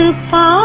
吃饭